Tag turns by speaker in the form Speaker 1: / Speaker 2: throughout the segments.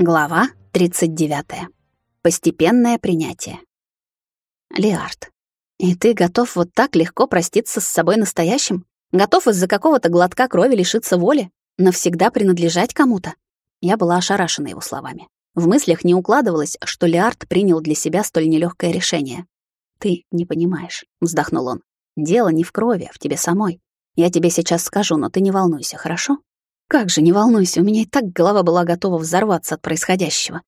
Speaker 1: Глава 39. Постепенное принятие. Лиард, и ты готов вот так легко проститься с собой настоящим? Готов из-за какого-то глотка крови лишиться воли? Навсегда принадлежать кому-то? Я была ошарашена его словами. В мыслях не укладывалось, что Лиард принял для себя столь нелегкое решение. «Ты не понимаешь», — вздохнул он. «Дело не в крови, а в тебе самой. Я тебе сейчас скажу, но ты не волнуйся, хорошо? Как же, не волнуйся, у меня и так голова была готова взорваться от происходящего.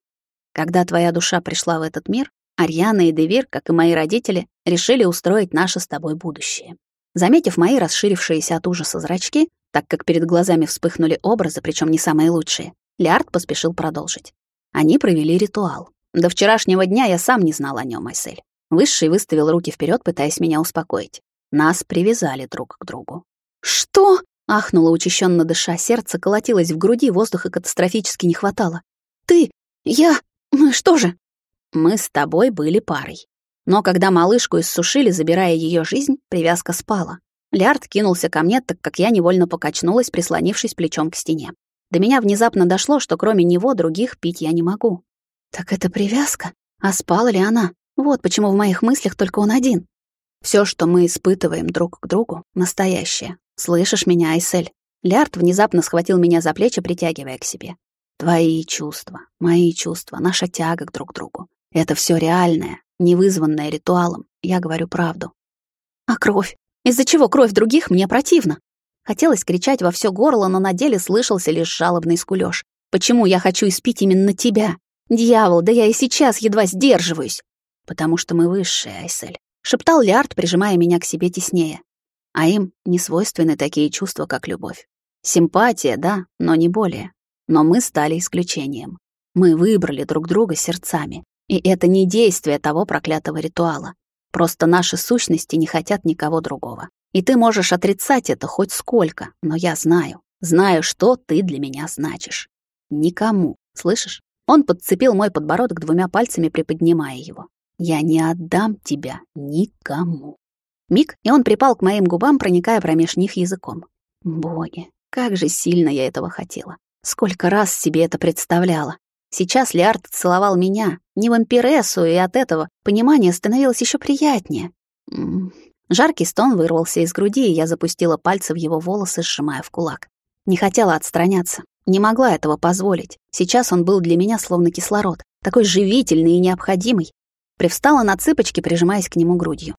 Speaker 1: Когда твоя душа пришла в этот мир, Арьяна и Девир, как и мои родители, решили устроить наше с тобой будущее. Заметив мои расширившиеся от ужаса зрачки, так как перед глазами вспыхнули образы, причем не самые лучшие, Лиард поспешил продолжить. Они провели ритуал. До вчерашнего дня я сам не знал о нем, Айсель. Высший выставил руки вперед, пытаясь меня успокоить. Нас привязали друг к другу. «Что?» Ахнула учащенно дыша, сердце колотилось в груди, воздуха катастрофически не хватало. «Ты! Я! Мы что же?» «Мы с тобой были парой. Но когда малышку иссушили, забирая ее жизнь, привязка спала. Лярд кинулся ко мне, так как я невольно покачнулась, прислонившись плечом к стене. До меня внезапно дошло, что кроме него других пить я не могу. Так это привязка? А спала ли она? Вот почему в моих мыслях только он один. Все, что мы испытываем друг к другу, настоящее, «Слышишь меня, Айсель?» Лярд внезапно схватил меня за плечи, притягивая к себе. «Твои чувства, мои чувства, наша тяга к друг другу. Это все реальное, не вызванное ритуалом. Я говорю правду». «А кровь? Из-за чего кровь других мне противно?» Хотелось кричать во все горло, но на деле слышался лишь жалобный скулёж. «Почему я хочу испить именно тебя? Дьявол, да я и сейчас едва сдерживаюсь!» «Потому что мы высшие, Айсель», — шептал Лиард, прижимая меня к себе теснее а им не свойственны такие чувства, как любовь. Симпатия, да, но не более. Но мы стали исключением. Мы выбрали друг друга сердцами. И это не действие того проклятого ритуала. Просто наши сущности не хотят никого другого. И ты можешь отрицать это хоть сколько, но я знаю. Знаю, что ты для меня значишь. Никому, слышишь? Он подцепил мой подбородок двумя пальцами, приподнимая его. Я не отдам тебя никому. Миг, и он припал к моим губам, проникая промеж них языком. Боги, как же сильно я этого хотела. Сколько раз себе это представляла. Сейчас Лиард целовал меня, не вампирессу, и от этого понимание становилось еще приятнее. М -м. Жаркий стон вырвался из груди, и я запустила пальцы в его волосы, сжимая в кулак. Не хотела отстраняться, не могла этого позволить. Сейчас он был для меня словно кислород, такой живительный и необходимый. Привстала на цыпочки, прижимаясь к нему грудью.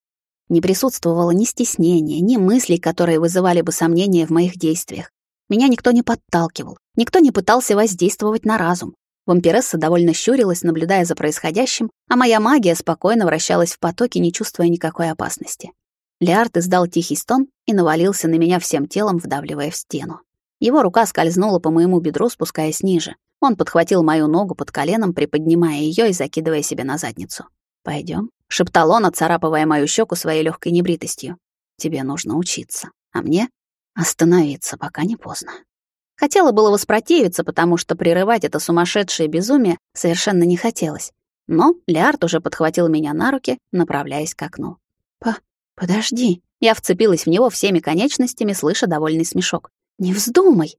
Speaker 1: Не присутствовало ни стеснения, ни мыслей, которые вызывали бы сомнения в моих действиях. Меня никто не подталкивал, никто не пытался воздействовать на разум. Вампиресса довольно щурилась, наблюдая за происходящим, а моя магия спокойно вращалась в потоке, не чувствуя никакой опасности. Лиард издал тихий стон и навалился на меня всем телом, вдавливая в стену. Его рука скользнула по моему бедру, спускаясь ниже. Он подхватил мою ногу под коленом, приподнимая ее и закидывая себе на задницу. Пойдем, шептал он, отцарапывая мою щеку своей легкой небритостью. Тебе нужно учиться, а мне остановиться, пока не поздно. Хотела было воспротивиться, потому что прерывать это сумасшедшее безумие совершенно не хотелось. Но Лиард уже подхватил меня на руки, направляясь к окну. «По... подожди». Я вцепилась в него всеми конечностями, слыша довольный смешок. «Не вздумай!»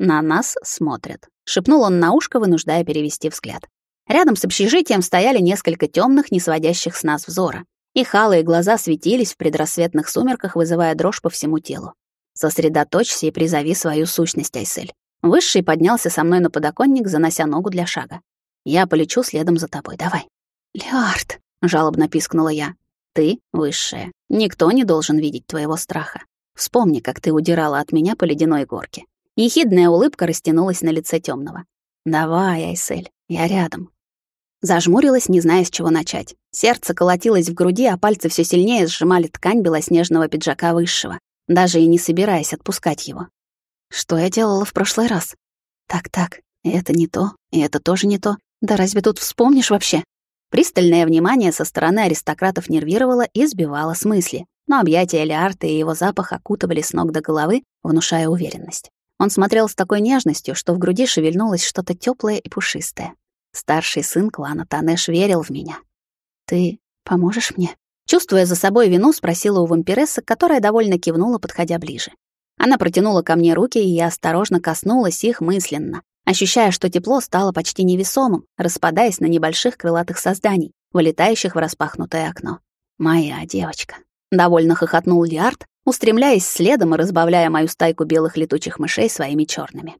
Speaker 1: «На нас смотрят», — шепнул он на ушко, вынуждая перевести взгляд. Рядом с общежитием стояли несколько темных, не сводящих с нас взора. Их алые глаза светились в предрассветных сумерках, вызывая дрожь по всему телу. Сосредоточься и призови свою сущность, Айсель. Высший поднялся со мной на подоконник, занося ногу для шага. Я полечу следом за тобой, давай. Леард, жалобно пискнула я. Ты высшая. Никто не должен видеть твоего страха. Вспомни, как ты удирала от меня по ледяной горке. Ехидная улыбка растянулась на лице темного. Давай, Айсель, я рядом. Зажмурилась, не зная, с чего начать. Сердце колотилось в груди, а пальцы все сильнее сжимали ткань белоснежного пиджака высшего, даже и не собираясь отпускать его. Что я делала в прошлый раз? Так-так, это не то, и это тоже не то. Да разве тут вспомнишь вообще? Пристальное внимание со стороны аристократов нервировало и сбивало с мысли, но объятия Лиарта и его запах окутывали с ног до головы, внушая уверенность. Он смотрел с такой нежностью, что в груди шевельнулось что-то теплое и пушистое. Старший сын клана Танеш верил в меня. «Ты поможешь мне?» Чувствуя за собой вину, спросила у вампиресса, которая довольно кивнула, подходя ближе. Она протянула ко мне руки, и я осторожно коснулась их мысленно, ощущая, что тепло стало почти невесомым, распадаясь на небольших крылатых созданий, вылетающих в распахнутое окно. «Моя девочка!» — довольно хохотнул Лиард, устремляясь следом и разбавляя мою стайку белых летучих мышей своими черными.